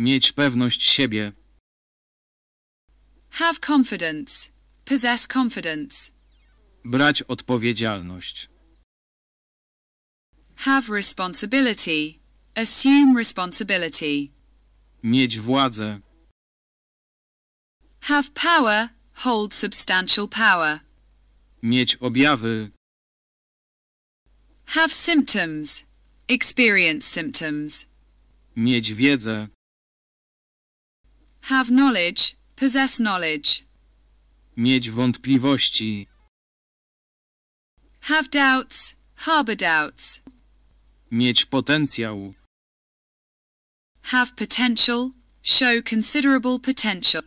Mieć pewność siebie. Have confidence. Possess confidence. Brać odpowiedzialność. Have responsibility. Assume responsibility. Mieć władzę. Have power. Hold substantial power. Mieć objawy. Have symptoms. Experience symptoms. Mieć wiedzę. Have knowledge. Possess knowledge. Mieć wątpliwości. Have doubts. Harbor doubts. Mieć potencjał. Have potential. Show considerable potential.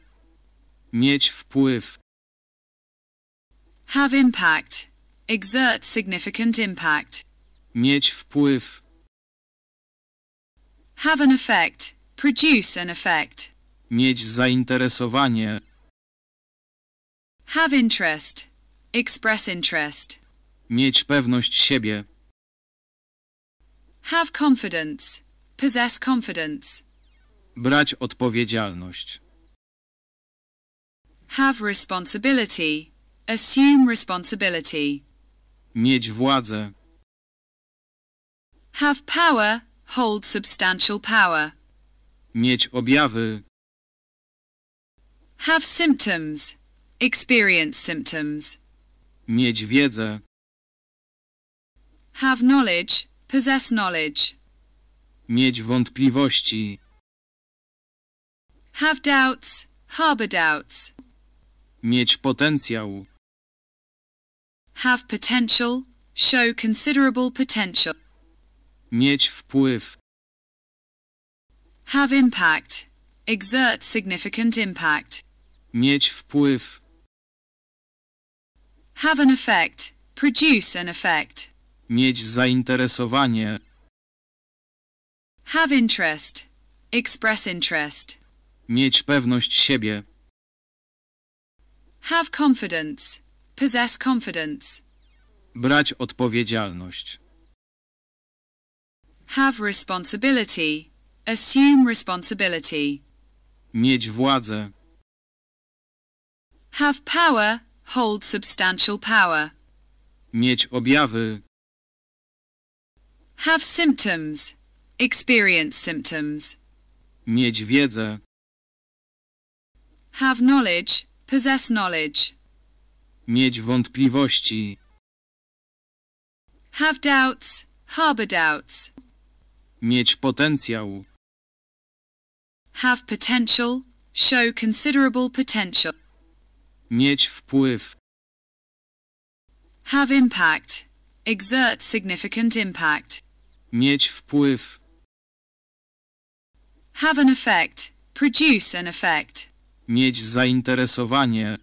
Mieć wpływ. Have impact. Exert significant impact. Mieć wpływ. Have an effect. Produce an effect. Mieć zainteresowanie. Have interest. Express interest. Mieć pewność siebie. Have confidence. Possess confidence. Brać odpowiedzialność. Have responsibility. Assume responsibility. Mieć władzę. Have power. Hold substantial power. Mieć objawy. Have symptoms. Experience symptoms. Mieć wiedzę. Have knowledge. Possess knowledge. Mieć wątpliwości. Have doubts. Harbor doubts. Mieć potencjał. Have potential. Show considerable potential. Mieć wpływ. Have impact. Exert significant impact. Mieć wpływ. Have an effect. Produce an effect. Mieć zainteresowanie. Have interest. Express interest. Mieć pewność siebie. Have confidence. Possess confidence. Brać odpowiedzialność. Have responsibility. Assume responsibility. Mieć władzę. Have power. Hold substantial power. Mieć objawy. Have symptoms. Experience symptoms. Mieć wiedzę. Have knowledge. Possess knowledge. Mieć wątpliwości. Have doubts. Harbor doubts. Mieć potencjał. Have potential. Show considerable potential. Mieć wpływ. Have impact. Exert significant impact. Mieć wpływ. Have an effect. Produce an effect. Mieć zainteresowanie.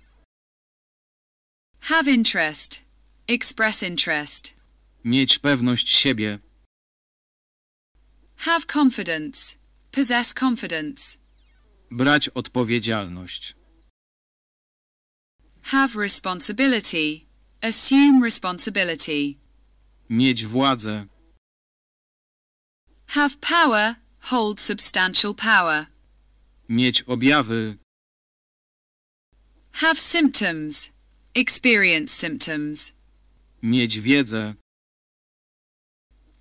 Have interest. Express interest. Mieć pewność siebie. Have confidence. Possess confidence. Brać odpowiedzialność. Have responsibility. Assume responsibility. Mieć władzę. Have power. Hold substantial power. Mieć objawy. Have symptoms. Experience symptoms. Mieć wiedzę.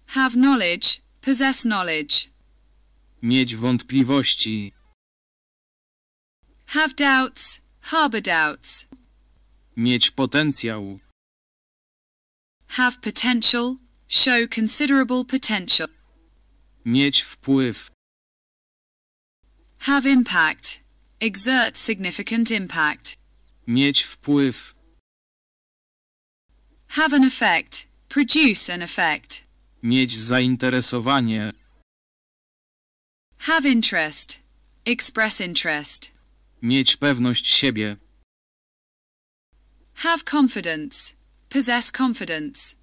Have knowledge. Possess knowledge. Mieć wątpliwości. Have doubts. Harbor doubts. Mieć potencjał. Have potential. Show considerable potential. Mieć wpływ. Have impact. Exert significant impact. Mieć wpływ. Have an effect. Produce an effect. Mieć zainteresowanie. Have interest. Express interest. Mieć pewność siebie. Have confidence. Possess confidence.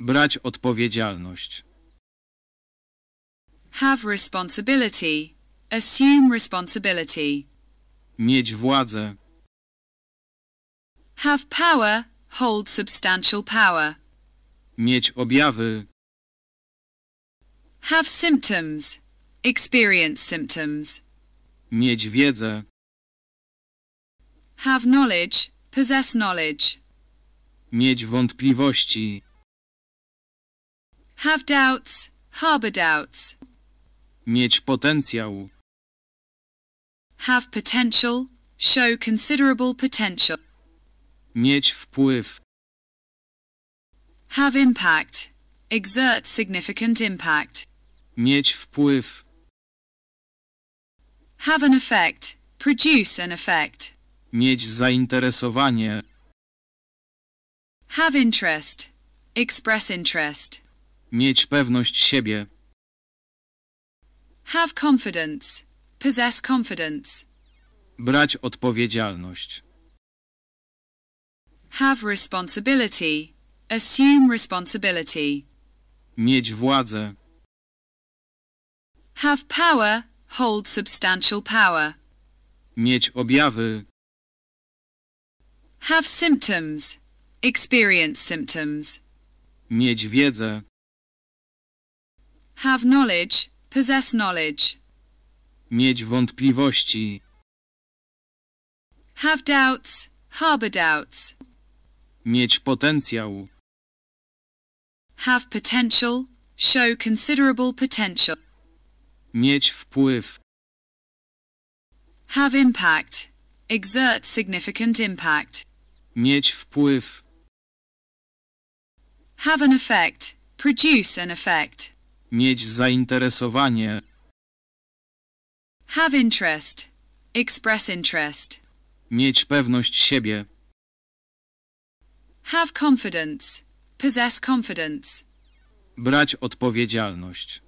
Brać odpowiedzialność. Have responsibility. Assume responsibility. Mieć władzę. Have power. Hold substantial power. Mieć objawy. Have symptoms. Experience symptoms. Mieć wiedzę. Have knowledge, possess knowledge. Mieć wątpliwości. Have doubts, harbor doubts. Mieć potencjał. Have potential, show considerable potential. Mieć wpływ. Have impact, exert significant impact. Mieć wpływ. Have an effect, produce an effect. Mieć zainteresowanie. Have interest, express interest. Mieć pewność siebie. Have confidence, possess confidence. Brać odpowiedzialność. Have responsibility, assume responsibility. Mieć władzę. Have power, hold substantial power. Mieć objawy. Have symptoms, experience symptoms. Mieć wiedzę. Have knowledge, possess knowledge. Mieć wątpliwości. Have doubts, harbor doubts. Mieć potencjał. Have potential, show considerable potential. Mieć wpływ. Have impact, exert significant impact. Mieć wpływ. Have an effect, produce an effect. Mieć zainteresowanie. Have interest, express interest. Mieć pewność siebie. Have confidence, possess confidence. Brać odpowiedzialność.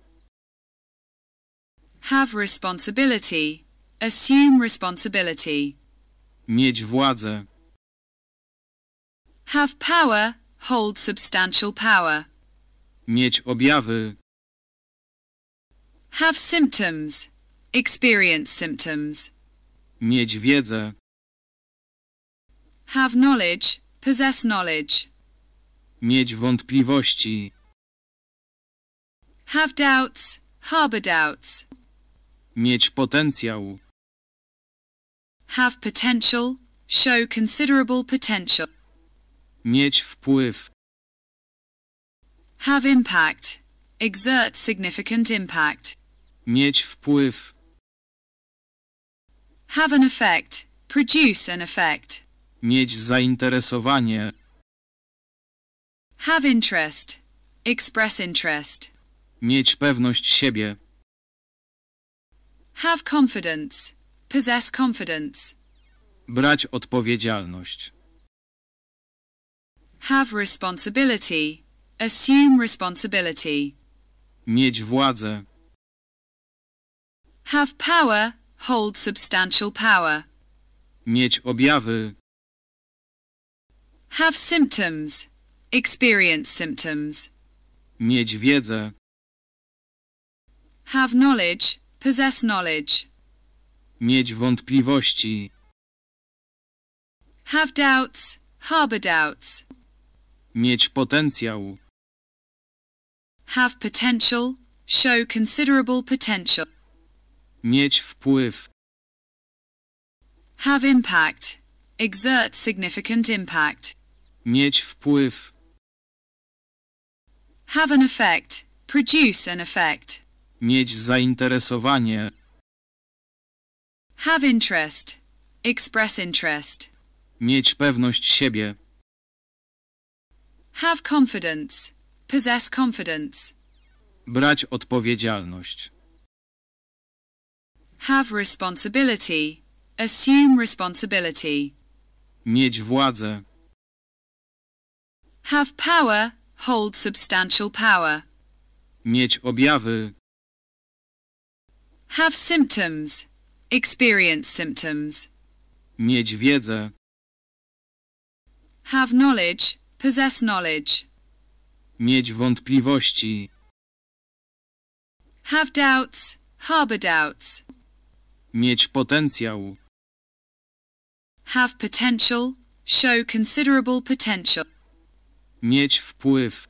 Have responsibility, assume responsibility. Mieć władzę. Have power, hold substantial power. Mieć objawy. Have symptoms, experience symptoms. Mieć wiedzę. Have knowledge, possess knowledge. Mieć wątpliwości. Have doubts, harbor doubts. Mieć potencjał. Have potential, show considerable potential. Mieć wpływ. Have impact, exert significant impact. Mieć wpływ. Have an effect, produce an effect. Mieć zainteresowanie. Have interest, express interest. Mieć pewność siebie. Have confidence, possess confidence. Brać odpowiedzialność. Have responsibility, assume responsibility. Mieć władzę. Have power, hold substantial power. Mieć objawy. Have symptoms, experience symptoms. Mieć wiedzę. Have knowledge, possess knowledge. Mieć wątpliwości. Have doubts, harbor doubts. Mieć potencjał. Have potential, show considerable potential. Mieć wpływ. Have impact, exert significant impact. Mieć wpływ. Have an effect, produce an effect. Mieć zainteresowanie. Have interest, express interest. Mieć pewność siebie. Have confidence, possess confidence. Brać odpowiedzialność. Have responsibility, assume responsibility. Mieć władzę. Have power, hold substantial power. Mieć objawy. Have symptoms, experience symptoms. Mieć wiedzę. Have knowledge, possess knowledge. Mieć wątpliwości. Have doubts, harbor doubts. Mieć potencjał. Have potential, show considerable potential. Mieć wpływ.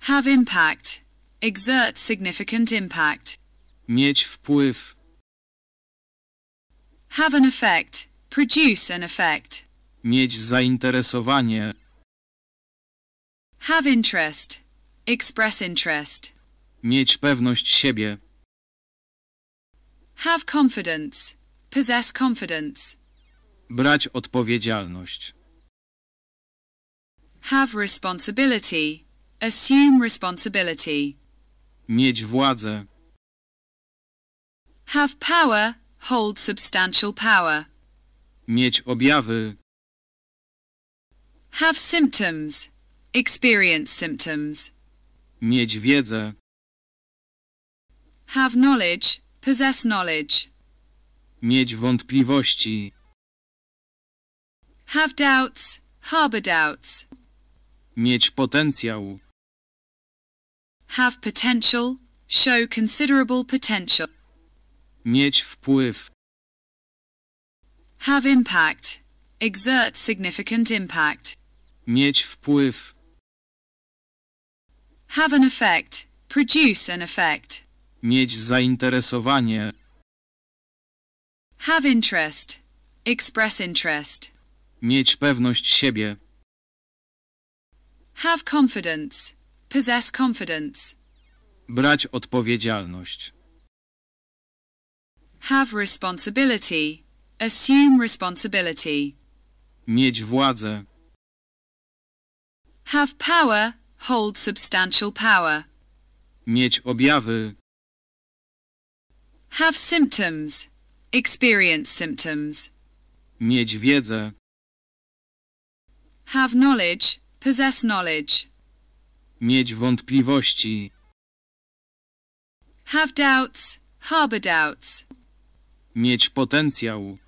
Have impact, exert significant impact. Mieć wpływ. Have an effect. Produce an effect. Mieć zainteresowanie. Have interest. Express interest. Mieć pewność siebie. Have confidence. Possess confidence. Brać odpowiedzialność. Have responsibility. Assume responsibility. Mieć władzę. Have power. Hold substantial power. Mieć objawy. Have symptoms. Experience symptoms. Mieć wiedzę. Have knowledge. Possess knowledge. Mieć wątpliwości. Have doubts. Harbor doubts. Mieć potencjał. Have potential. Show considerable potential. Mieć wpływ. Have impact. Exert significant impact. Mieć wpływ. Have an effect. Produce an effect. Mieć zainteresowanie. Have interest. Express interest. Mieć pewność siebie. Have confidence. Possess confidence. Brać odpowiedzialność. Have responsibility. Assume responsibility. Mieć władzę. Have power. Hold substantial power. Mieć objawy. Have symptoms. Experience symptoms. Mieć wiedzę. Have knowledge. Possess knowledge. Mieć wątpliwości. Have doubts. Harbor doubts. Mieć potencjał.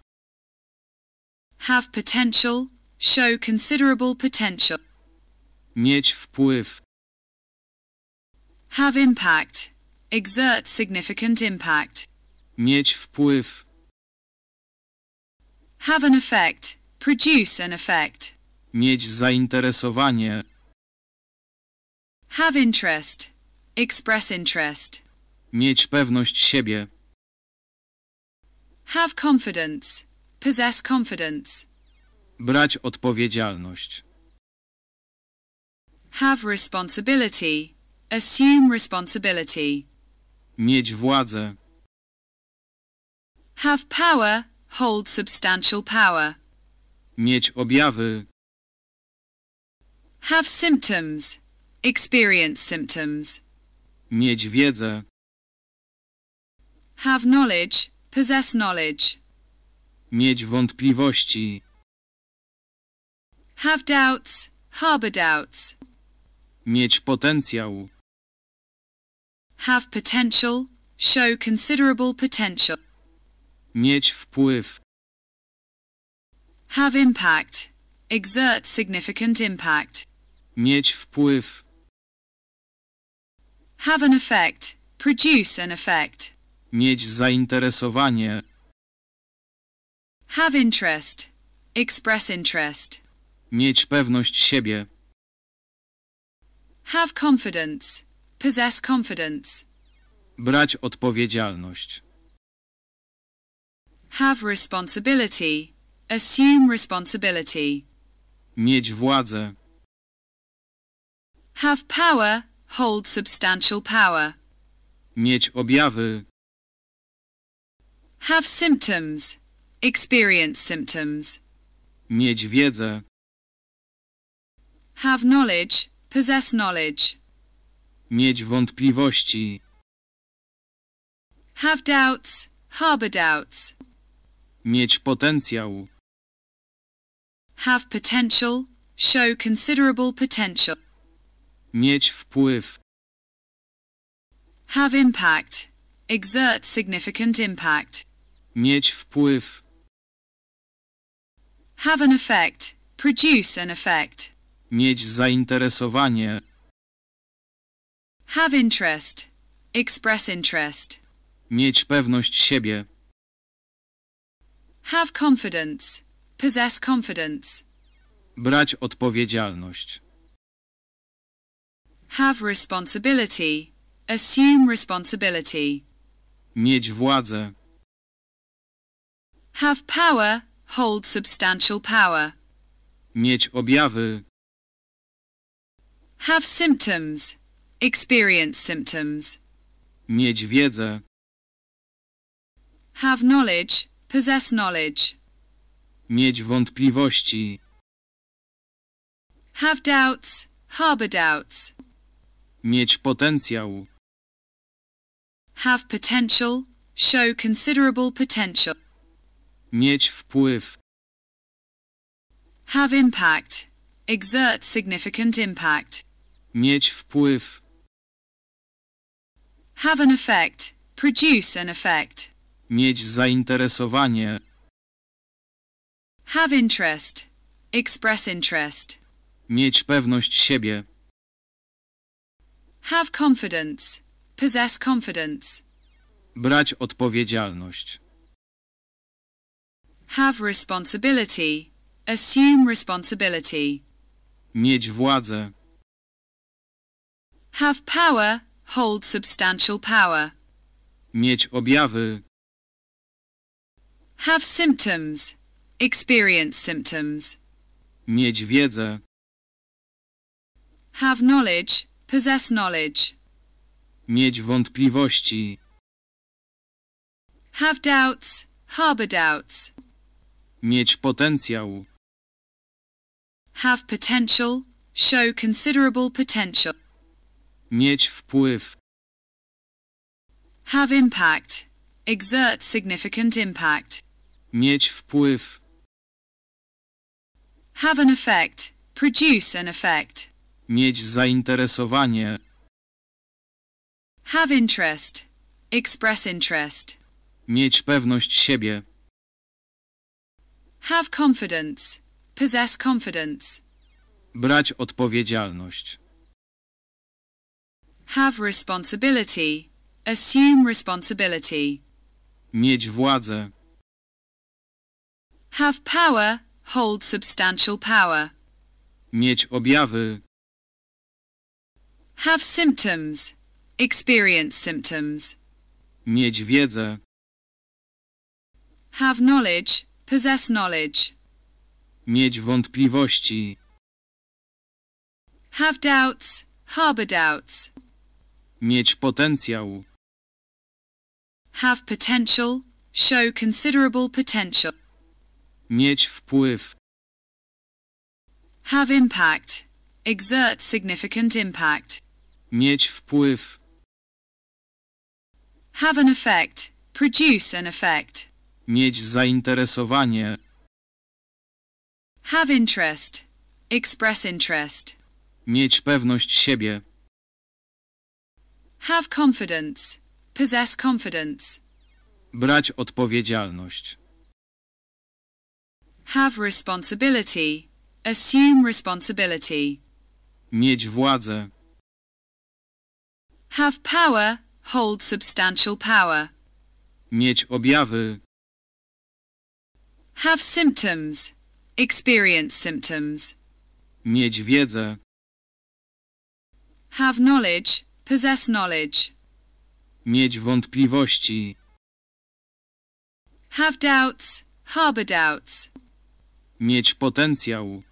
Have potential. Show considerable potential. Mieć wpływ. Have impact. Exert significant impact. Mieć wpływ. Have an effect. Produce an effect. Mieć zainteresowanie. Have interest. Express interest. Mieć pewność siebie. Have confidence. Possess confidence. Brać odpowiedzialność. Have responsibility. Assume responsibility. Mieć władzę. Have power. Hold substantial power. Mieć objawy. Have symptoms. Experience symptoms. Mieć wiedzę. Have knowledge. Possess knowledge. Mieć wątpliwości. Have doubts. Harbor doubts. Mieć potencjał. Have potential. Show considerable potential. Mieć wpływ. Have impact. Exert significant impact. Mieć wpływ. Have an effect. Produce an effect. Mieć zainteresowanie. Have interest. Express interest. Mieć pewność siebie. Have confidence. Possess confidence. Brać odpowiedzialność. Have responsibility. Assume responsibility. Mieć władzę. Have power. Hold substantial power. Mieć objawy. Have symptoms. Experience symptoms. Mieć wiedzę. Have knowledge. Possess knowledge. Mieć wątpliwości. Have doubts. Harbor doubts. Mieć potencjał. Have potential. Show considerable potential. Mieć wpływ. Have impact. Exert significant impact. Mieć wpływ. Have an effect. Produce an effect. Mieć zainteresowanie. Have interest. Express interest. Mieć pewność siebie. Have confidence. Possess confidence. Brać odpowiedzialność. Have responsibility. Assume responsibility. Mieć władzę. Have power, hold substantial power. Mieć objawy. Have symptoms, experience symptoms. Mieć wiedzę. Have knowledge, possess knowledge. Mieć wątpliwości. Have doubts, harbor doubts. Mieć potencjał. Have potential, show considerable potential. Mieć wpływ. Have impact, exert significant impact. Mieć wpływ. Have an effect, produce an effect. Mieć zainteresowanie. Have interest, express interest. Mieć pewność siebie. Have confidence, possess confidence. Brać odpowiedzialność. Have responsibility, assume responsibility. Mieć władzę. Have power, hold substantial power. Mieć objawy. Have symptoms, experience symptoms. Mieć wiedzę. Have knowledge, possess knowledge. Mieć wątpliwości. Have doubts, harbor doubts. Mieć potencjał. Have potential, show considerable potential. Mieć wpływ. Have impact, exert significant impact. Mieć wpływ. Have an effect, produce an effect. Mieć zainteresowanie. Have interest, express interest. Mieć pewność siebie. Have confidence, possess confidence. Brać odpowiedzialność. Have responsibility, assume responsibility. Mieć władzę. Have power, hold substantial power. Mieć objawy. Have symptoms, experience symptoms. Mieć wiedzę. Have knowledge, possess knowledge. Mieć wątpliwości. Have doubts, harbor doubts. Mieć potencjał. Have potential, show considerable potential. Mieć wpływ. Have impact, exert significant impact. Mieć wpływ. Have an effect, produce an effect. Mieć zainteresowanie. Have interest, express interest. Mieć pewność siebie. Have confidence, possess confidence. Brać odpowiedzialność. Have responsibility, assume responsibility. Mieć władzę. Have power, hold substantial power. Mieć objawy. Have symptoms, experience symptoms. Mieć wiedzę. Have knowledge, possess knowledge. Mieć wątpliwości. Have doubts, harbor doubts. Mieć potencjał.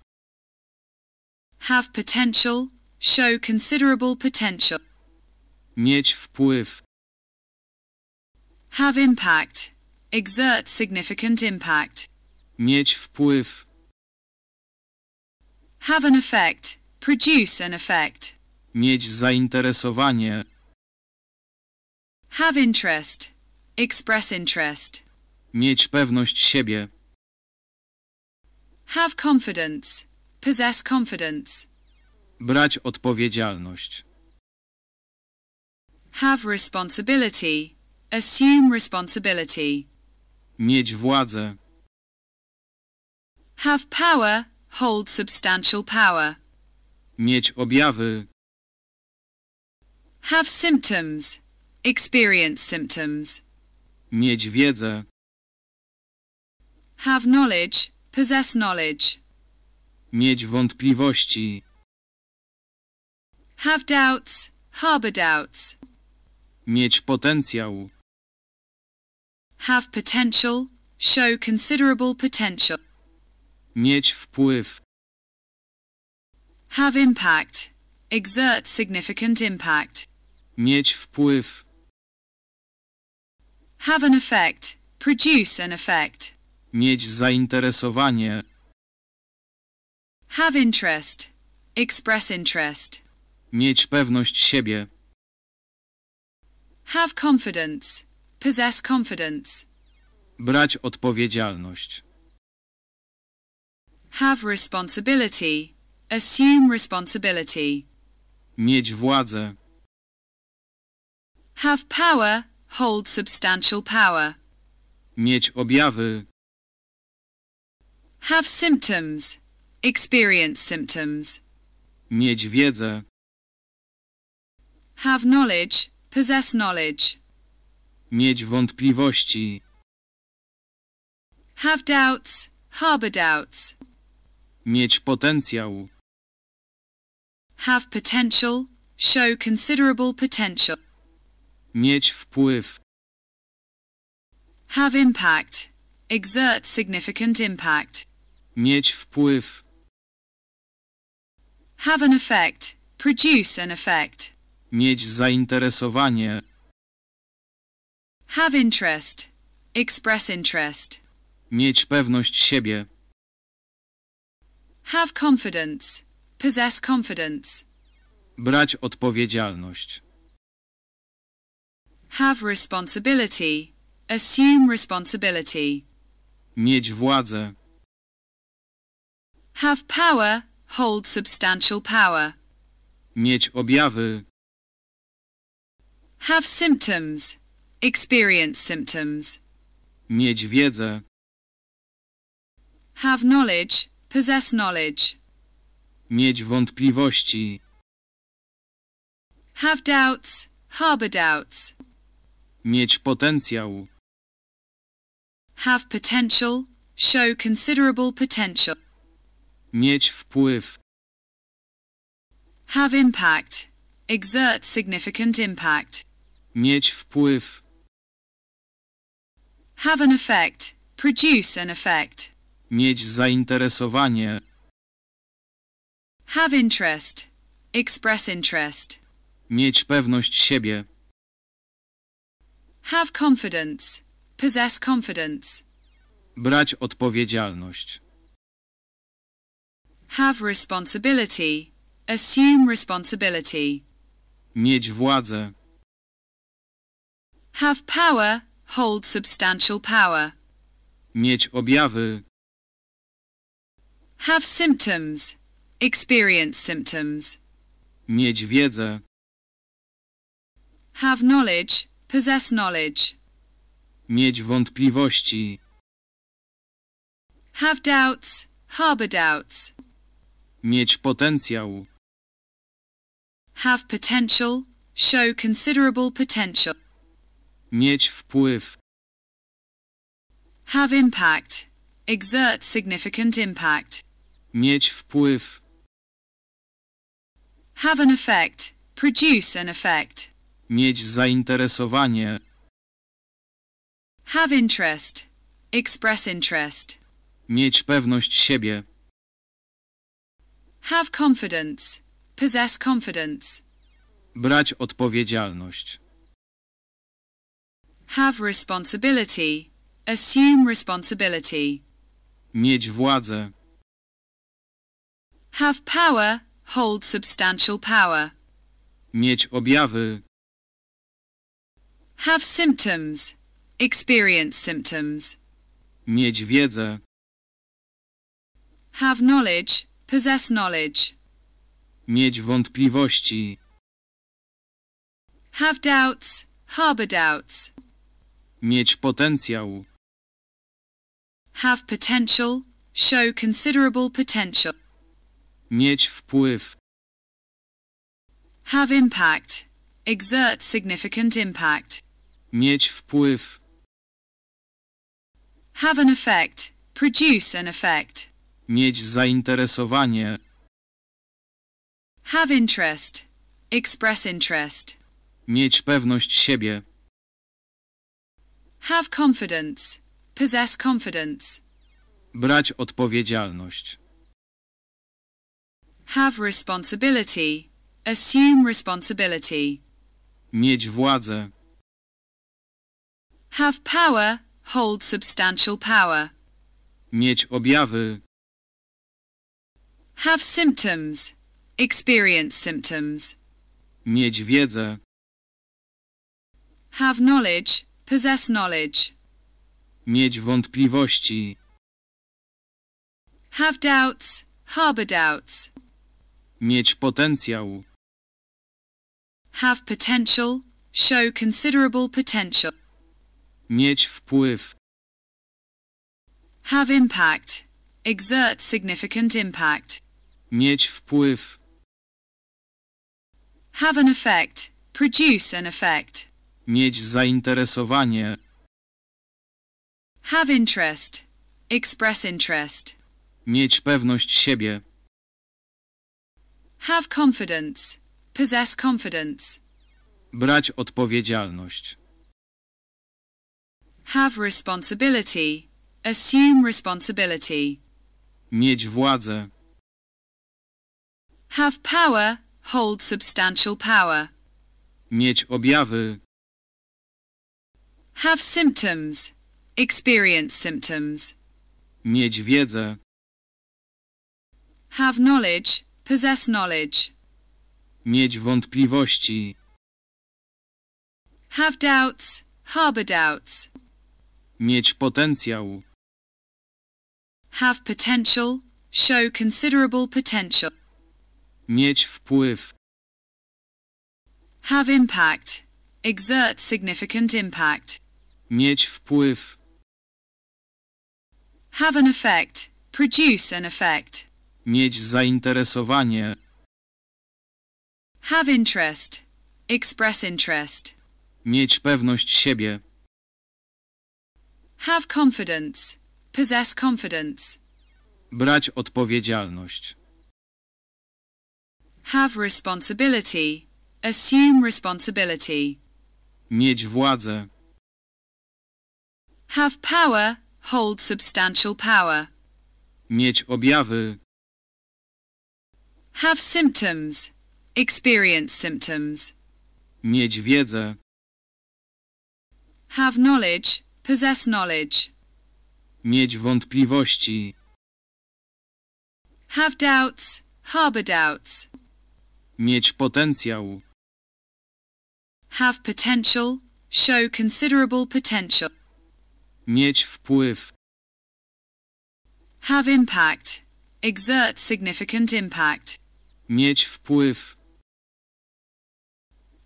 Have potential, show considerable potential. Mieć wpływ. Have impact, exert significant impact. Mieć wpływ. Have an effect, produce an effect. Mieć zainteresowanie. Have interest, express interest. Mieć pewność siebie. Have confidence, possess confidence. Brać odpowiedzialność. Have responsibility, assume responsibility. Mieć władzę. Have power, hold substantial power. Mieć objawy. Have symptoms, experience symptoms. Mieć wiedzę. Have knowledge, possess knowledge. Mieć wątpliwości. Have doubts, harbor doubts. Mieć potencjał. Have potential, show considerable potential. Mieć wpływ. Have impact, exert significant impact. Mieć wpływ. Have an effect, produce an effect. Mieć zainteresowanie. Have interest, express interest. Mieć pewność siebie. Have confidence, possess confidence. Brać odpowiedzialność. Have responsibility, assume responsibility. Mieć władzę. Have power, hold substantial power. Mieć objawy. Have symptoms, experience symptoms. Mieć wiedzę. Have knowledge, possess knowledge. Mieć wątpliwości. Have doubts, harbor doubts. Mieć potencjał. Have potential, show considerable potential. Mieć wpływ. Have impact, exert significant impact. Mieć wpływ. Have an effect, produce an effect. Mieć zainteresowanie. Have interest, express interest. Mieć pewność siebie. Have confidence, possess confidence. Brać odpowiedzialność. Have responsibility, assume responsibility. Mieć władzę. Have power, hold substantial power. Mieć objawy. Have symptoms, experience symptoms. Mieć wiedzę. Have knowledge, possess knowledge. Mieć wątpliwości. Have doubts, harbor doubts. Mieć potencjał. Have potential, show considerable potential. Mieć wpływ. Have impact, exert significant impact. Mieć wpływ. Have an effect, produce an effect. Mieć zainteresowanie. Have interest, express interest. Mieć pewność siebie. Have confidence, possess confidence. Brać odpowiedzialność. Have responsibility, assume responsibility. Mieć władzę. Have power, hold substantial power. Mieć objawy. Have symptoms, experience symptoms. Mieć wiedzę. Have knowledge, possess knowledge. Mieć wątpliwości. Have doubts, harbor doubts. Mieć potencjał. Have potential, show considerable potential. Mieć wpływ. Have impact, exert significant impact. Mieć wpływ. Have an effect, produce an effect. Mieć zainteresowanie. Have interest, express interest. Mieć pewność siebie. Have confidence, possess confidence. Brać odpowiedzialność. Have responsibility, assume responsibility. Mieć władzę. Have power, hold substantial power. Mieć objawy. Have symptoms, experience symptoms. Mieć wiedzę. Have knowledge, possess knowledge. Mieć wątpliwości. Have doubts, harbor doubts. Mieć potencjał. Have potential, show considerable potential. Mieć wpływ. Have impact, exert significant impact. Mieć wpływ. Have an effect, produce an effect. Mieć zainteresowanie. Have interest, express interest. Mieć pewność siebie. Have confidence, possess confidence. Brać odpowiedzialność. Have responsibility. Assume responsibility. Mieć władzę. Have power. Hold substantial power. Mieć objawy. Have symptoms. Experience symptoms. Mieć wiedzę. Have knowledge. Possess knowledge. Mieć wątpliwości. Have doubts. Harbor doubts. Mieć potencjał. Have potential. Show considerable potential. Mieć wpływ. Have impact. Exert significant impact. Mieć wpływ. Have an effect. Produce an effect. Mieć zainteresowanie. Have interest. Express interest. Mieć pewność siebie. Have confidence. Possess confidence. Brać odpowiedzialność. Have responsibility. Assume responsibility. Mieć władzę. Have power. Hold substantial power. Mieć objawy. Have symptoms. Experience symptoms. Mieć wiedzę. Have knowledge. Possess knowledge. Mieć wątpliwości. Have doubts. Harbor doubts. Mieć potencjał. Have potential. Show considerable potential. Mieć wpływ. Have impact. Exert significant impact. Mieć wpływ. Have an effect. Produce an effect. Mieć zainteresowanie. Have interest. Express interest. Mieć pewność siebie. Have confidence. Possess confidence. Brać odpowiedzialność. Have responsibility. Assume responsibility. Mieć władzę. Have power. Hold substantial power. Mieć objawy. Have symptoms. Experience symptoms. Mieć wiedzę. Have knowledge. Possess knowledge. Mieć wątpliwości. Have doubts. Harbor doubts. Mieć potencjał. Have potential. Show considerable potential. Mieć wpływ. Have impact. Exert significant impact. Mieć wpływ.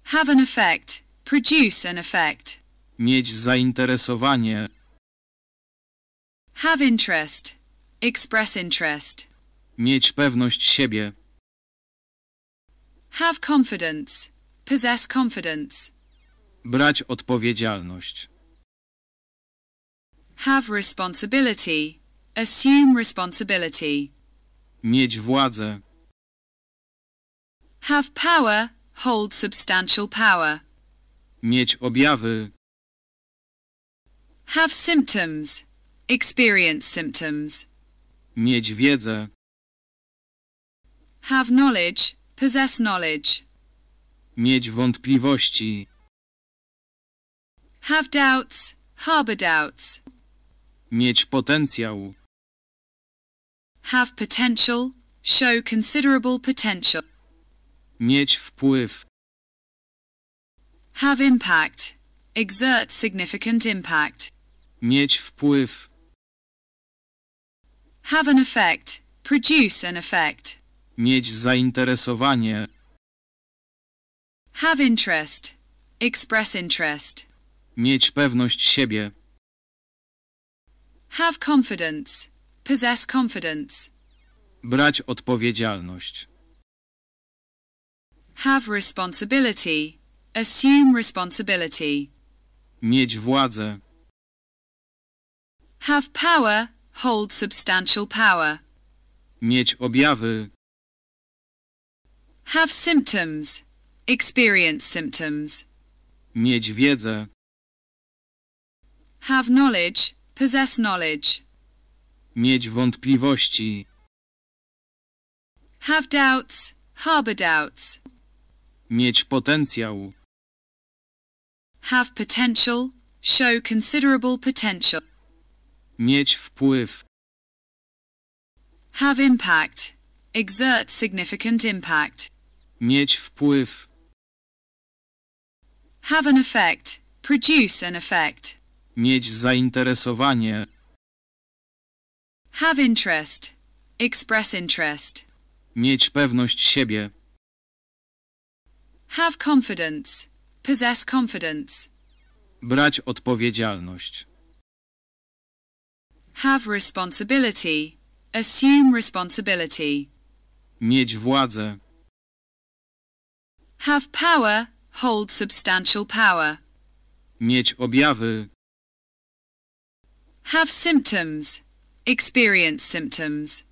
Have an effect. Produce an effect. Mieć zainteresowanie. Have interest. Express interest. Mieć pewność siebie. Have confidence. Possess confidence. Brać odpowiedzialność. Have responsibility. Assume responsibility. Mieć władzę. Have power. Hold substantial power. Mieć objawy. Have symptoms. Experience symptoms. Mieć wiedzę. Have knowledge. Possess knowledge. Mieć wątpliwości. Have doubts. Harbor doubts. Mieć potencjał. Have potential. Show considerable potential. Mieć wpływ. Have impact. Exert significant impact. Mieć wpływ. Have an effect. Produce an effect. Mieć zainteresowanie. Have interest. Express interest. Mieć pewność siebie. Have confidence. Possess confidence. Brać odpowiedzialność. Have responsibility. Assume responsibility. Mieć władzę. Have power. Hold substantial power. Mieć objawy. Have symptoms. Experience symptoms. Mieć wiedzę. Have knowledge. possess knowledge. Mieć wątpliwości. Have doubts, harbor doubts. Mieć potencjał. Have potential, show considerable potential. Mieć wpływ. Have impact, exert significant impact. Mieć wpływ. Have an effect, produce an effect. Mieć zainteresowanie. Have interest, express interest. Mieć pewność siebie. Have confidence, possess confidence. Brać odpowiedzialność. Have responsibility, assume responsibility. Mieć władzę. Have power, hold substantial power. Mieć objawy. Have symptoms, experience symptoms.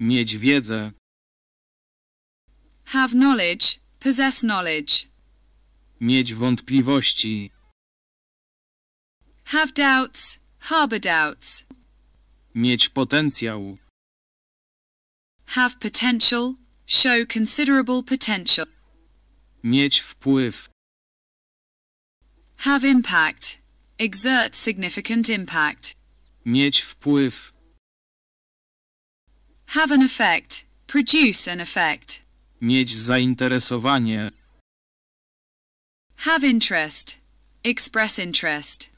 Mieć wiedzę. Have knowledge, possess knowledge. Mieć wątpliwości. Have doubts, harbor doubts. Mieć potencjał. Have potential, show considerable potential. Mieć wpływ. Have impact, exert significant impact. Mieć wpływ. Have an effect, produce an effect. Mieć zainteresowanie. Have interest, express interest.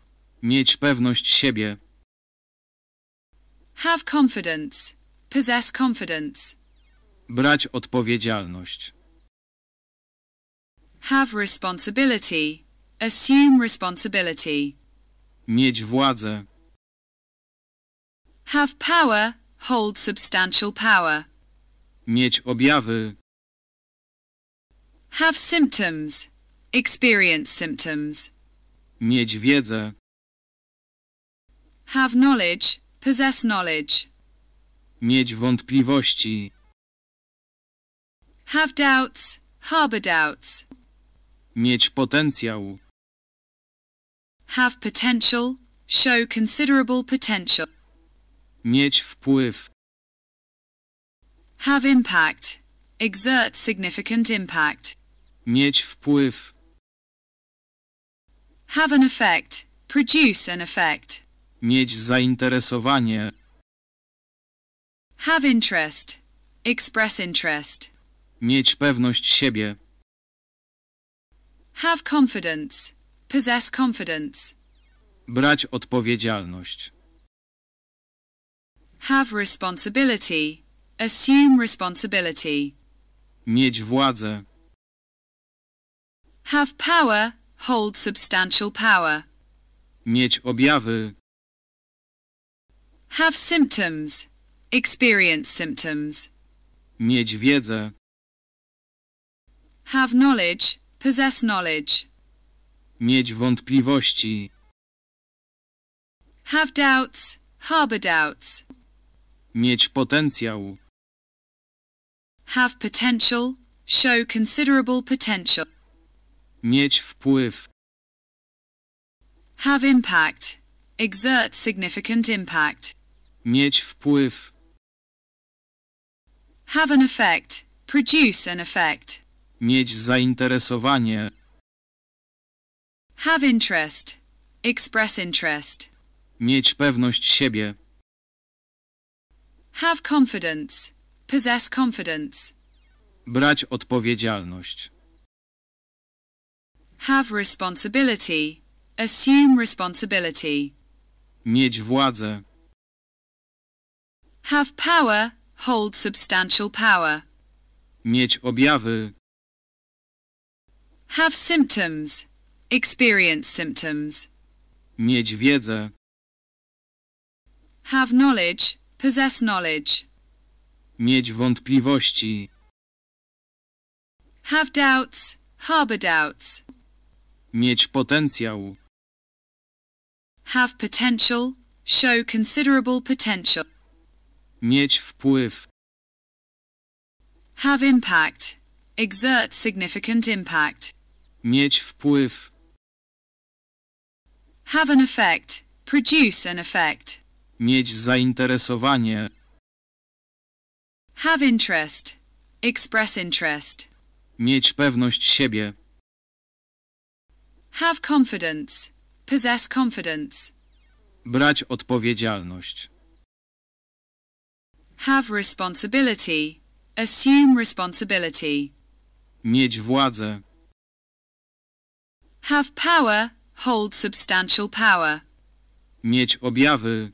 Mieć pewność siebie. Have confidence, possess confidence. Brać odpowiedzialność. Have responsibility, assume responsibility. Mieć władzę. Have power, hold substantial power. Mieć objawy. Have symptoms, experience symptoms. Mieć wiedzę. Have knowledge, possess knowledge. Mieć wątpliwości. Have doubts, harbor doubts. Mieć potencjał. Have potential, show considerable potential. Mieć wpływ. Have impact, exert significant impact. Mieć wpływ. Have an effect, produce an effect. Mieć zainteresowanie. Have interest, express interest. Mieć pewność siebie. Have confidence, possess confidence. Brać odpowiedzialność. Have responsibility, assume responsibility. Mieć władzę. Have power, hold substantial power. Mieć objawy. Have symptoms, experience symptoms. Mieć wiedzę. Have knowledge, possess knowledge. Mieć wątpliwości. Have doubts, harbor doubts. Mieć potencjał. Have potential, show considerable potential. Mieć wpływ. Have impact, exert significant impact. Mieć wpływ. Have an effect, produce an effect. Mieć zainteresowanie. Have interest, express interest. Mieć pewność siebie. Have confidence, possess confidence. Brać odpowiedzialność. Have responsibility, assume responsibility. Mieć władzę. Have power, hold substantial power. Mieć objawy. Have symptoms, experience symptoms. Mieć wiedzę. Have knowledge, possess knowledge. Mieć wątpliwości. Have doubts, harbor doubts. Mieć potencjał. Have potential, show considerable potential. Mieć wpływ. Have impact, exert significant impact. Mieć wpływ. Have an effect, produce an effect. Mieć zainteresowanie. Have interest. Express interest. Mieć pewność siebie. Have confidence. Possess confidence. Brać odpowiedzialność. Have responsibility. Assume responsibility. Mieć władzę. Have power. Hold substantial power. Mieć objawy.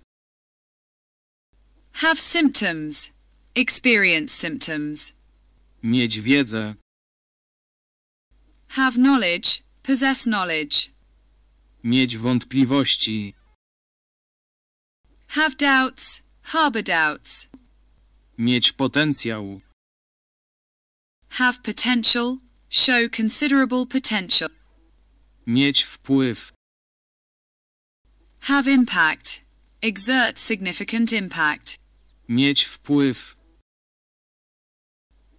Have symptoms. Experience symptoms. Mieć wiedzę. Have knowledge. Possess knowledge. Mieć wątpliwości. Have doubts. Harbor doubts. Mieć potencjał. Have potential. Show considerable potential. Mieć wpływ. Have impact. Exert significant impact. Mieć wpływ.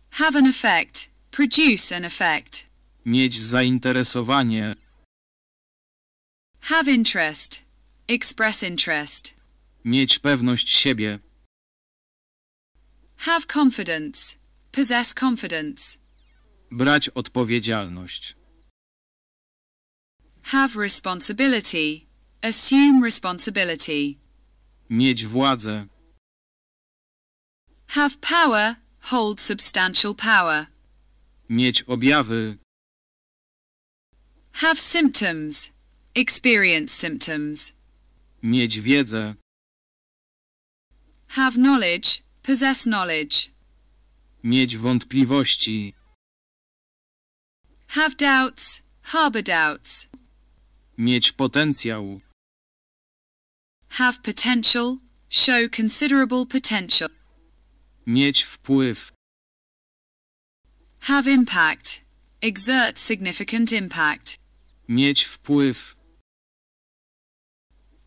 Have an effect. Produce an effect. Mieć zainteresowanie. Have interest. Express interest. Mieć pewność siebie. Have confidence. Possess confidence. Brać odpowiedzialność. Have responsibility. Assume responsibility. Mieć władzę. Have power. Hold substantial power. Mieć objawy. Have symptoms. Experience symptoms. Mieć wiedzę. Have knowledge. Possess knowledge. Mieć wątpliwości. Have doubts. Harbor doubts. Mieć potencjał. Have potential. Show considerable potential. Mieć wpływ. Have impact. Exert significant impact. Mieć wpływ.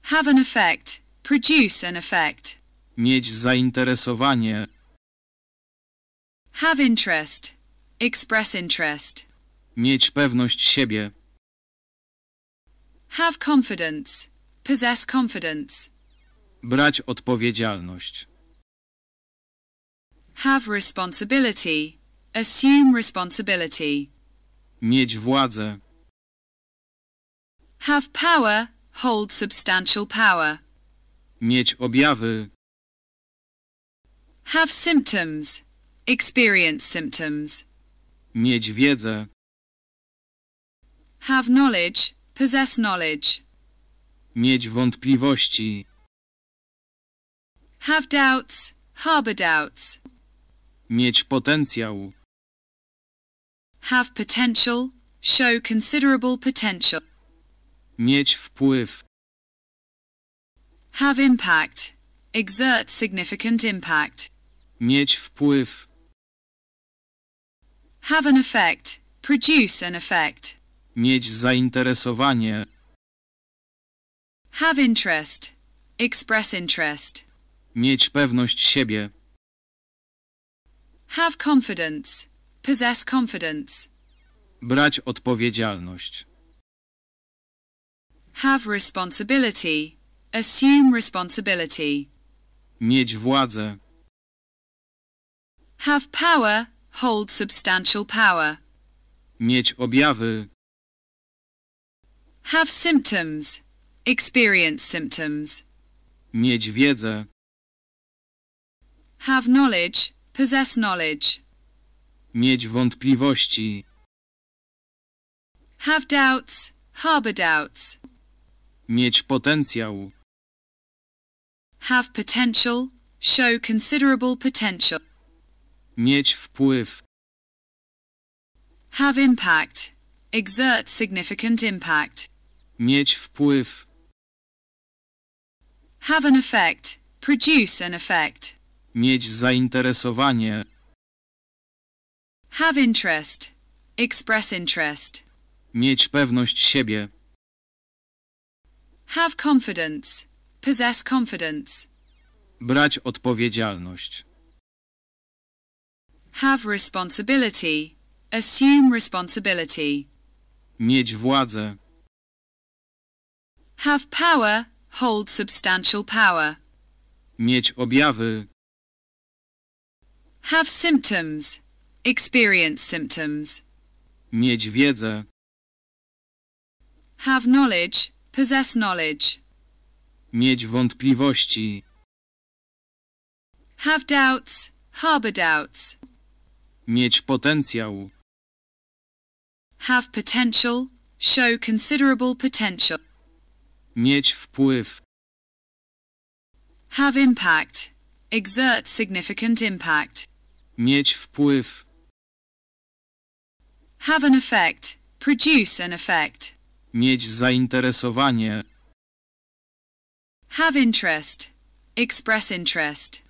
Have an effect. Produce an effect. Mieć zainteresowanie. Have interest. Express interest. Mieć pewność siebie. Have confidence. Possess confidence. Brać odpowiedzialność. Have responsibility. Assume responsibility. Mieć władzę. Have power. Hold substantial power. Mieć objawy. Have symptoms. Experience symptoms. Mieć wiedzę. Have knowledge. Possess knowledge. Mieć wątpliwości. Have doubts. Harbor doubts. Mieć potencjał. Have potential. Show considerable potential. Mieć wpływ. Have impact. Exert significant impact. Mieć wpływ. Have an effect. Produce an effect. Mieć zainteresowanie. Have interest. Express interest. Mieć pewność siebie. Have confidence. Possess confidence. Brać odpowiedzialność. Have responsibility. Assume responsibility. Mieć władzę. Have power. Hold substantial power. Mieć objawy. Have symptoms. Experience symptoms. Mieć wiedzę. Have knowledge. Possess knowledge. Mieć wątpliwości. Have doubts. Harbor doubts. Mieć potencjał. Have potential. Show considerable potential. Mieć wpływ. Have impact. Exert significant impact. Mieć wpływ. Have an effect. Produce an effect. Mieć zainteresowanie. Have interest. Express interest. Mieć pewność siebie. Have confidence. Possess confidence. Brać odpowiedzialność. Have responsibility. Assume responsibility. Mieć władzę. Have power. hold substantial power. Mieć objawy. Have symptoms, experience symptoms. Mieć wiedzę. Have knowledge, possess knowledge. Mieć wątpliwości. Have doubts, harbor doubts. Mieć potencjał. Have potential, show considerable potential. Mieć wpływ. Have impact, exert significant impact. Mieć wpływ. Have an effect, produce an effect. Mieć zainteresowanie. Have interest, express interest.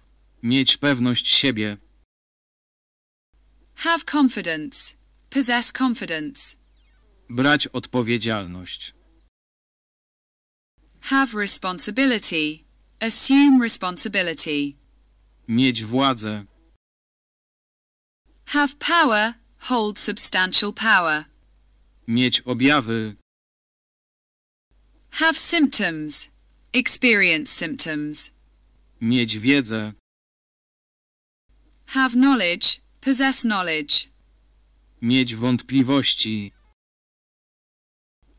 Mieć pewność siebie. Have confidence, possess confidence. Brać odpowiedzialność. Have responsibility, assume responsibility. Mieć władzę. Have power, hold substantial power. Mieć objawy. Have symptoms, experience symptoms. Mieć wiedzę. Have knowledge, possess knowledge. Mieć wątpliwości.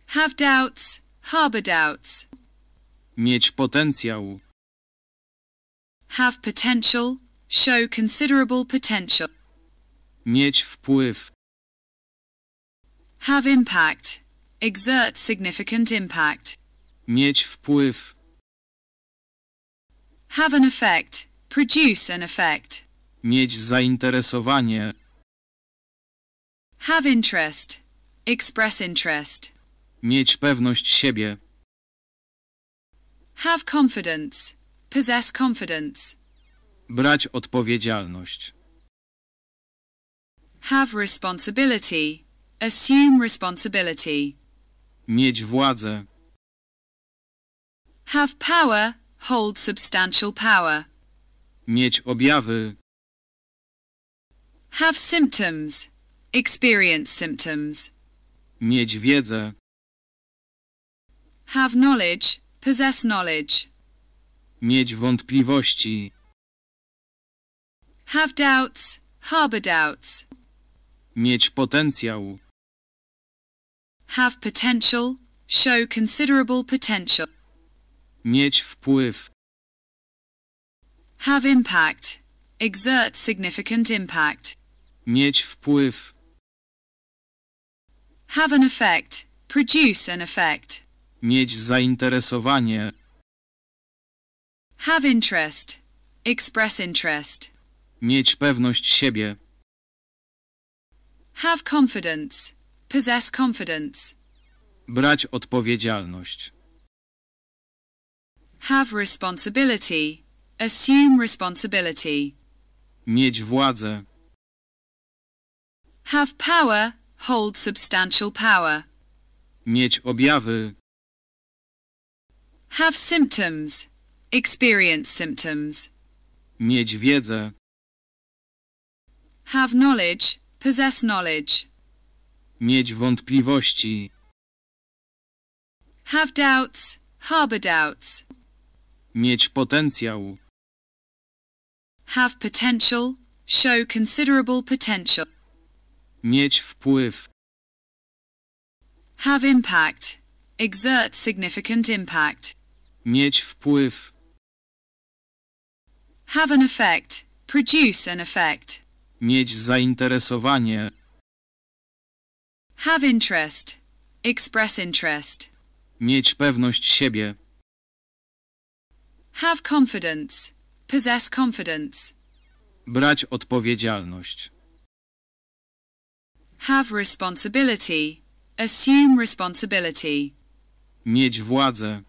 Have doubts, harbor doubts. Mieć potencjał. Have potential, show considerable potential. Mieć wpływ. Have impact, exert significant impact. Mieć wpływ. Have an effect, produce an effect. Mieć zainteresowanie. Have interest, express interest. Mieć pewność siebie. Have confidence, possess confidence. Brać odpowiedzialność. Have responsibility, assume responsibility. Mieć władzę. Have power, hold substantial power. Mieć objawy. Have symptoms, experience symptoms. Mieć wiedzę. Have knowledge, possess knowledge. Mieć wątpliwości. Have doubts, harbor doubts. Mieć potencjał. Have potential, show considerable potential. Mieć wpływ. Have impact, exert significant impact. Mieć wpływ. Have an effect, produce an effect. Mieć zainteresowanie. Have interest, express interest. Mieć pewność siebie. Have confidence, possess confidence. Brać odpowiedzialność. Have responsibility, assume responsibility. Mieć władzę. Have power, hold substantial power. Mieć objawy. Have symptoms, experience symptoms. Mieć wiedzę. Have knowledge, possess knowledge. Mieć wątpliwości. Have doubts, harbor doubts. Mieć potencjał. Have potential, show considerable potential. Mieć wpływ. Have impact, exert significant impact. Mieć wpływ. Have an effect, produce an effect. Mieć zainteresowanie. Have interest, express interest. Mieć pewność siebie. Have confidence, possess confidence. Brać odpowiedzialność. Have responsibility, assume responsibility. Mieć władzę.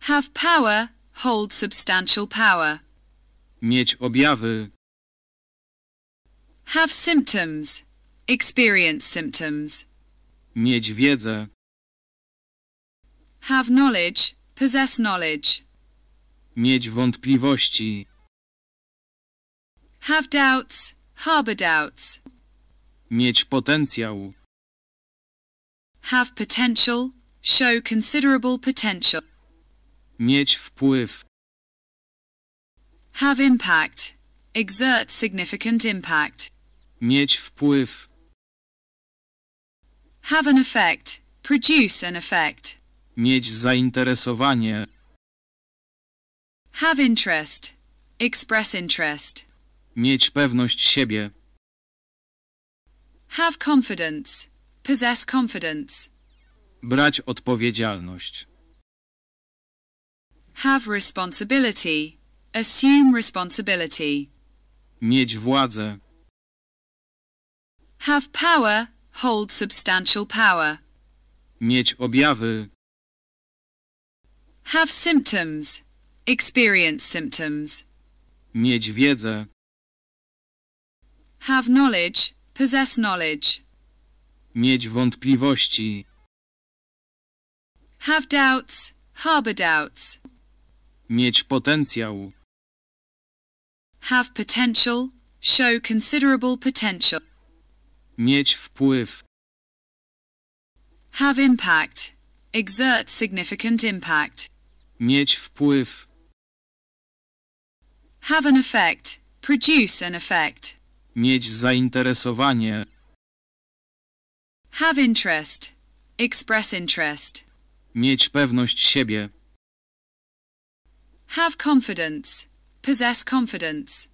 Have power, hold substantial power. Mieć objawy. Have symptoms, experience symptoms. Mieć wiedzę. Have knowledge, possess knowledge. Mieć wątpliwości. Have doubts, harbor doubts. Mieć potencjał. Have potential, show considerable potential. Mieć wpływ. Have impact, exert significant impact. Mieć wpływ. Have an effect, produce an effect. Mieć zainteresowanie. Have interest, express interest. Mieć pewność siebie. Have confidence, possess confidence. Brać odpowiedzialność. Have responsibility, assume responsibility. Mieć władzę. Have power, hold substantial power. Mieć objawy. Have symptoms, experience symptoms. Mieć wiedzę. Have knowledge, possess knowledge. Mieć wątpliwości. Have doubts, harbor doubts. Mieć potencjał. Have potential, show considerable potential. Mieć wpływ. Have impact, exert significant impact. Mieć wpływ. Have an effect, produce an effect. Mieć zainteresowanie. Have interest, express interest. Mieć pewność siebie. Have confidence, possess confidence.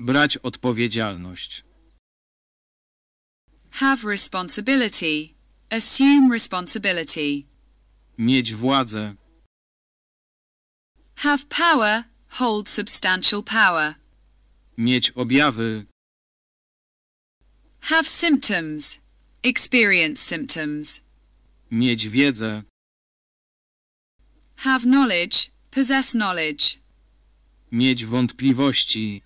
Brać odpowiedzialność. Have responsibility, assume responsibility. Mieć władzę. Have power, hold substantial power. Mieć objawy. Have symptoms, experience symptoms. Mieć wiedzę. Have knowledge, possess knowledge. Mieć wątpliwości.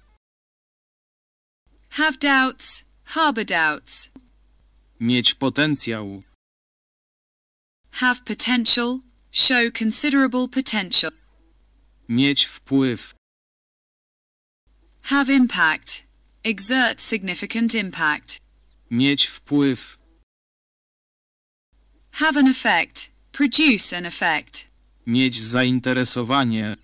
Have doubts, harbor doubts. Mieć potencjał. Have potential, show considerable potential. Mieć wpływ. Have impact, exert significant impact. Mieć wpływ. Have an effect, produce an effect. Mieć zainteresowanie.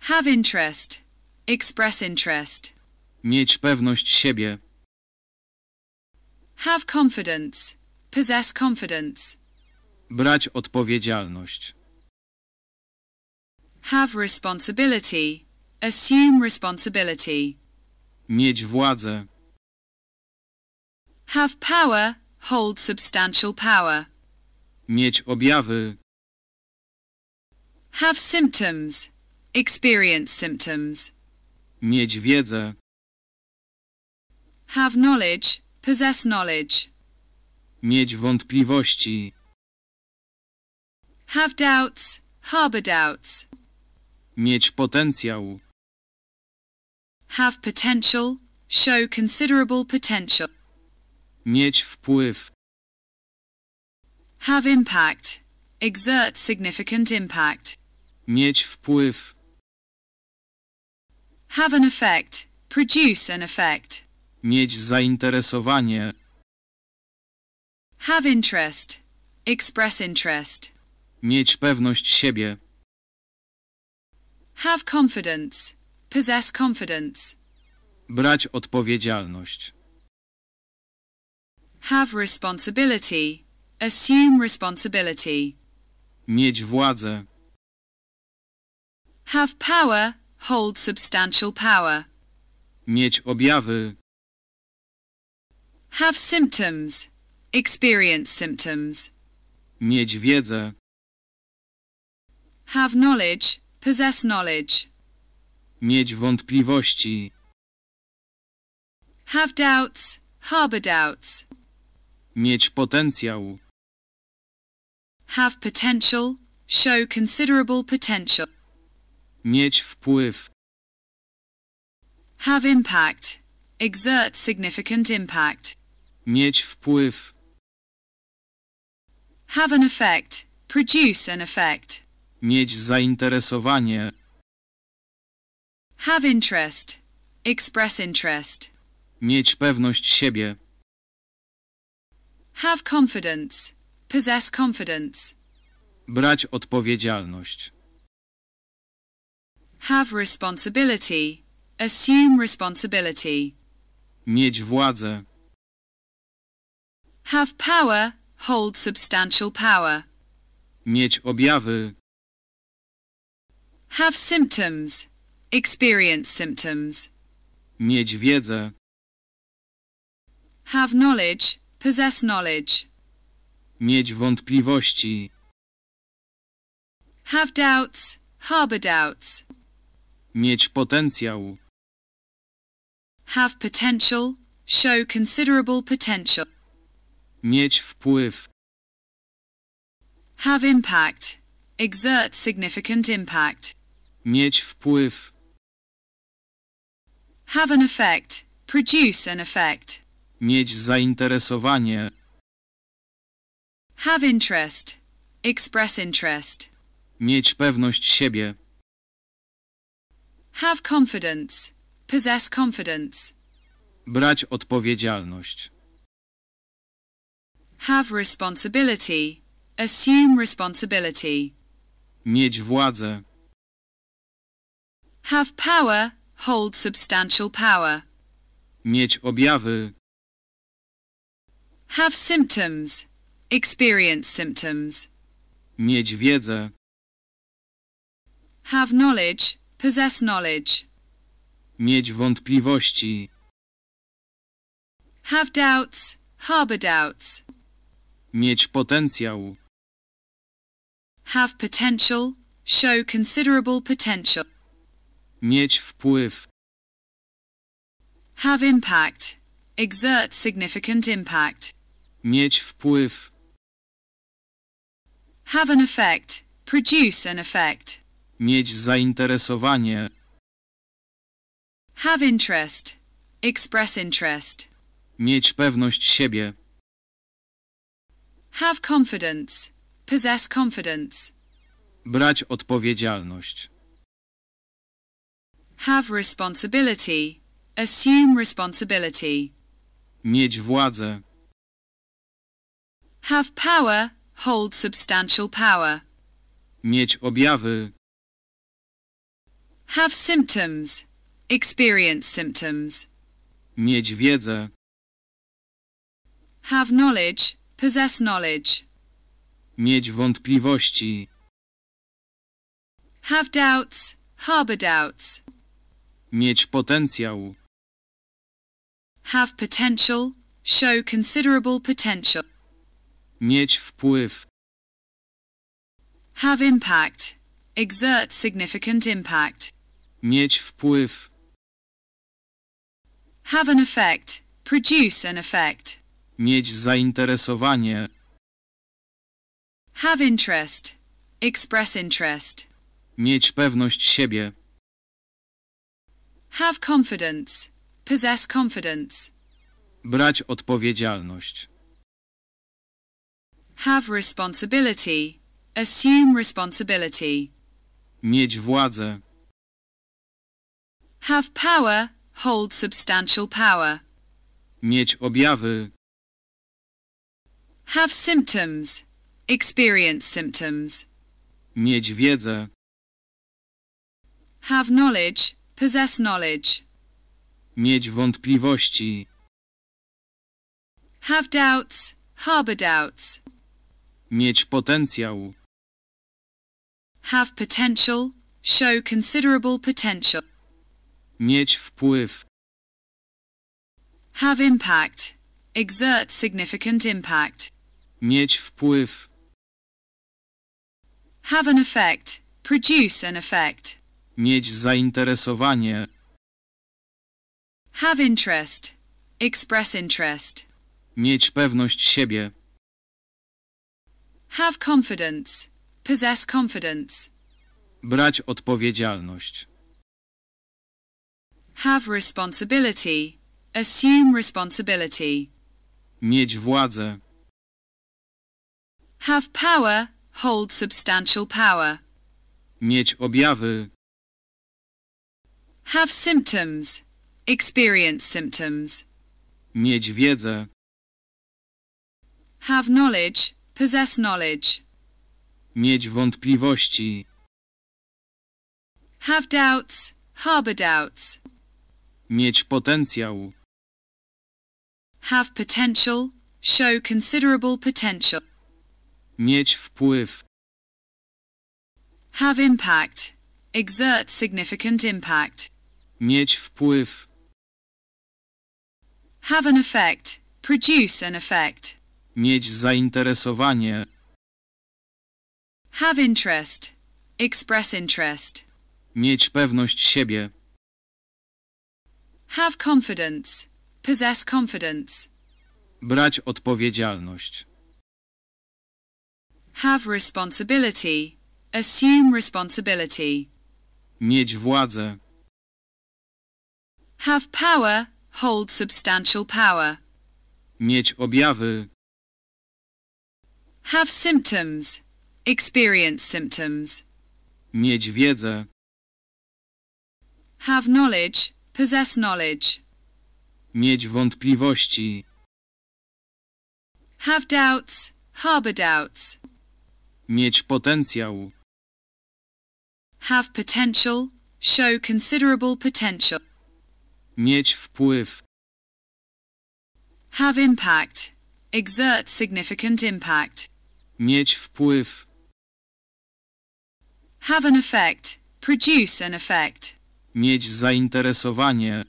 Have interest, express interest. Mieć pewność siebie. Have confidence, possess confidence. Brać odpowiedzialność. Have responsibility, assume responsibility. Mieć władzę. Have power, hold substantial power. Mieć objawy. Have symptoms, experience symptoms. Mieć wiedzę. Have knowledge, possess knowledge. Mieć wątpliwości. Have doubts, harbor doubts. Mieć potencjał. Have potential, show considerable potential. Mieć wpływ. Have impact, exert significant impact. Mieć wpływ. Have an effect, produce an effect. Mieć zainteresowanie. Have interest, express interest. Mieć pewność siebie. Have confidence, possess confidence. Brać odpowiedzialność. Have responsibility, assume responsibility. Mieć władzę. Have power, hold substantial power. Mieć objawy. Have symptoms, experience symptoms. Mieć wiedzę. Have knowledge, possess knowledge. Mieć wątpliwości. Have doubts, harbor doubts. Mieć potencjał. Have potential, show considerable potential. Mieć wpływ. Have impact, exert significant impact. Mieć wpływ. Have an effect, produce an effect. Mieć zainteresowanie. Have interest, express interest. Mieć pewność siebie. Have confidence, possess confidence. Brać odpowiedzialność. Have responsibility. Assume responsibility. Mieć władzę. Have power. Hold substantial power. Mieć objawy. Have symptoms. Experience symptoms. Mieć wiedzę. Have knowledge. Possess knowledge. Mieć wątpliwości. Have doubts. Harbor doubts. Mieć potencjał. Have potential. Show considerable potential. Mieć wpływ. Have impact. Exert significant impact. Mieć wpływ. Have an effect. Produce an effect. Mieć zainteresowanie. Have interest. Express interest. Mieć pewność siebie. Have confidence. Possess confidence. Brać odpowiedzialność. Have responsibility. Assume responsibility. Mieć władzę. Have power. Hold substantial power. Mieć objawy. Have symptoms. Experience symptoms. Mieć wiedzę. Have knowledge. Possess knowledge. Mieć wątpliwości. Have doubts. Harbor doubts. Mieć potencjał. Have potential. Show considerable potential. Mieć wpływ. Have impact. Exert significant impact. Mieć wpływ. Have an effect. Produce an effect. Mieć zainteresowanie. Have interest. Express interest. Mieć pewność siebie. Have confidence. Possess confidence. Brać odpowiedzialność. Have responsibility. Assume responsibility. Mieć władzę. Have power. Hold substantial power. Mieć objawy. Have symptoms. Experience symptoms. Mieć wiedzę. Have knowledge. Possess knowledge. Mieć wątpliwości. Have doubts. Harbor doubts. Mieć potencjał. Have potential. Show considerable potential. Mieć wpływ. Have impact. Exert significant impact. Mieć wpływ. Have an effect. Produce an effect. Mieć zainteresowanie. Have interest. Express interest. Mieć pewność siebie. Have confidence. Possess confidence. Brać odpowiedzialność. Have responsibility. Assume responsibility. Mieć władzę. Have power. Hold substantial power. Mieć objawy. Have symptoms. Experience symptoms. Mieć wiedzę. Have knowledge. Possess knowledge. Mieć wątpliwości. Have doubts. Harbor doubts. Mieć potencjał. Have potential. Show considerable potential. Mieć wpływ. Have impact. Exert significant impact. Mieć wpływ. Have an effect. Produce an effect. Mieć zainteresowanie. Have interest. Express interest. Mieć pewność siebie. Have confidence. Possess confidence. Brać odpowiedzialność. Have responsibility. Assume responsibility. Mieć władzę. Have power. Hold substantial power. Mieć objawy. Have symptoms. Experience symptoms. Mieć wiedzę. Have knowledge. Possess knowledge. Mieć wątpliwości. Have doubts, harbor doubts. Mieć potencjał. Have potential, show considerable potential. Mieć wpływ. Have impact, exert significant impact. Mieć wpływ. Have an effect, produce an effect. Mieć zainteresowanie. Have interest, express interest. Mieć pewność siebie. Have confidence, possess confidence. Brać odpowiedzialność. Have responsibility, assume responsibility. Mieć władzę. Have power, hold substantial power. Mieć objawy. Have symptoms, experience symptoms. Mieć wiedzę. Have knowledge, possess knowledge. Mieć wątpliwości. Have doubts, harbor doubts. Mieć potencjał. Have potential, show considerable potential. Mieć wpływ. Have impact, exert significant impact. Mieć wpływ. Have an effect, produce an effect. Mieć zainteresowanie.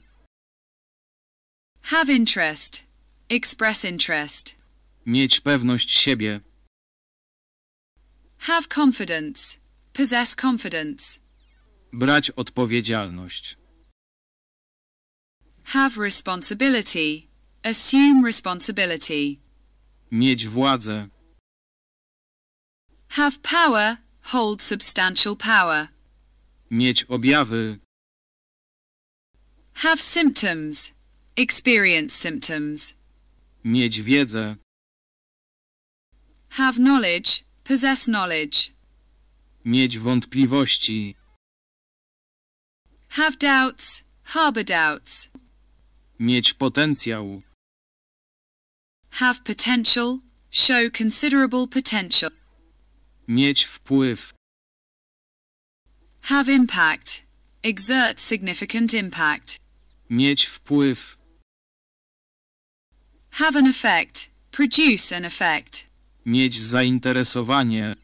Have interest, express interest. Mieć pewność siebie. Have confidence, possess confidence. Brać odpowiedzialność. Have responsibility, assume responsibility. Mieć władzę. Have power, hold substantial power. Mieć objawy. Have symptoms, experience symptoms. Mieć wiedzę. Have knowledge, possess knowledge. Mieć wątpliwości. Have doubts, harbor doubts. Mieć potencjał. Have potential, show considerable potential. Mieć wpływ. Have impact, exert significant impact. Mieć wpływ. Have an effect, produce an effect. Mieć zainteresowanie.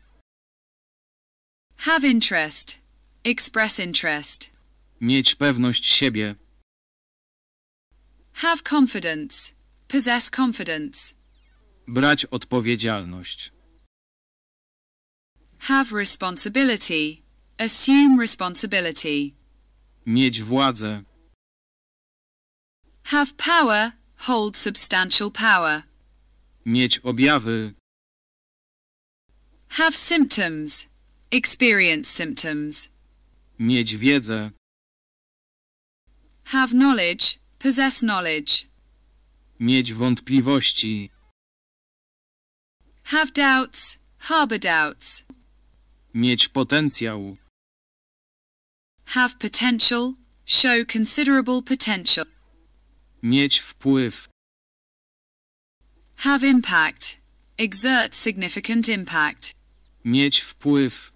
Have interest, express interest. Mieć pewność siebie. Have confidence, possess confidence. Brać odpowiedzialność. Have responsibility, assume responsibility. Mieć władzę. Have power, hold substantial power. Mieć objawy. Have symptoms, experience symptoms. Mieć wiedzę. Have knowledge, possess knowledge. Mieć wątpliwości. Have doubts, harbor doubts. Mieć potencjał. Have potential, show considerable potential. Mieć wpływ. Have impact, exert significant impact. Mieć wpływ.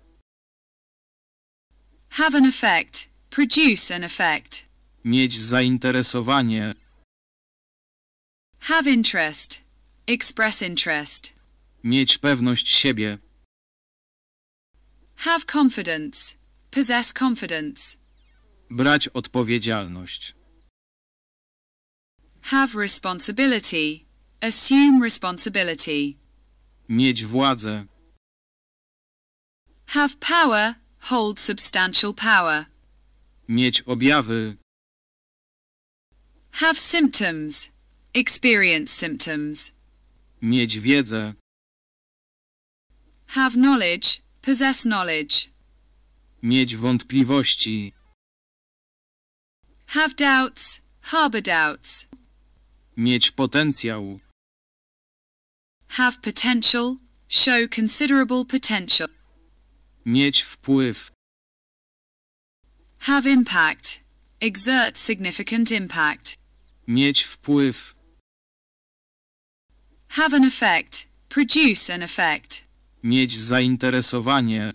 Have an effect, produce an effect. Mieć zainteresowanie. Have interest, express interest. Mieć pewność siebie. Have confidence, possess confidence. Brać odpowiedzialność. Have responsibility, assume responsibility. Mieć władzę. Have power, hold substantial power. Mieć objawy. Have symptoms, experience symptoms. Mieć wiedzę. Have knowledge, possess knowledge. Mieć wątpliwości. Have doubts, harbor doubts. Mieć potencjał. Have potential, show considerable potential. Mieć wpływ. Have impact, exert significant impact. Mieć wpływ. Have an effect, Produce an effect. Mieć zainteresowanie.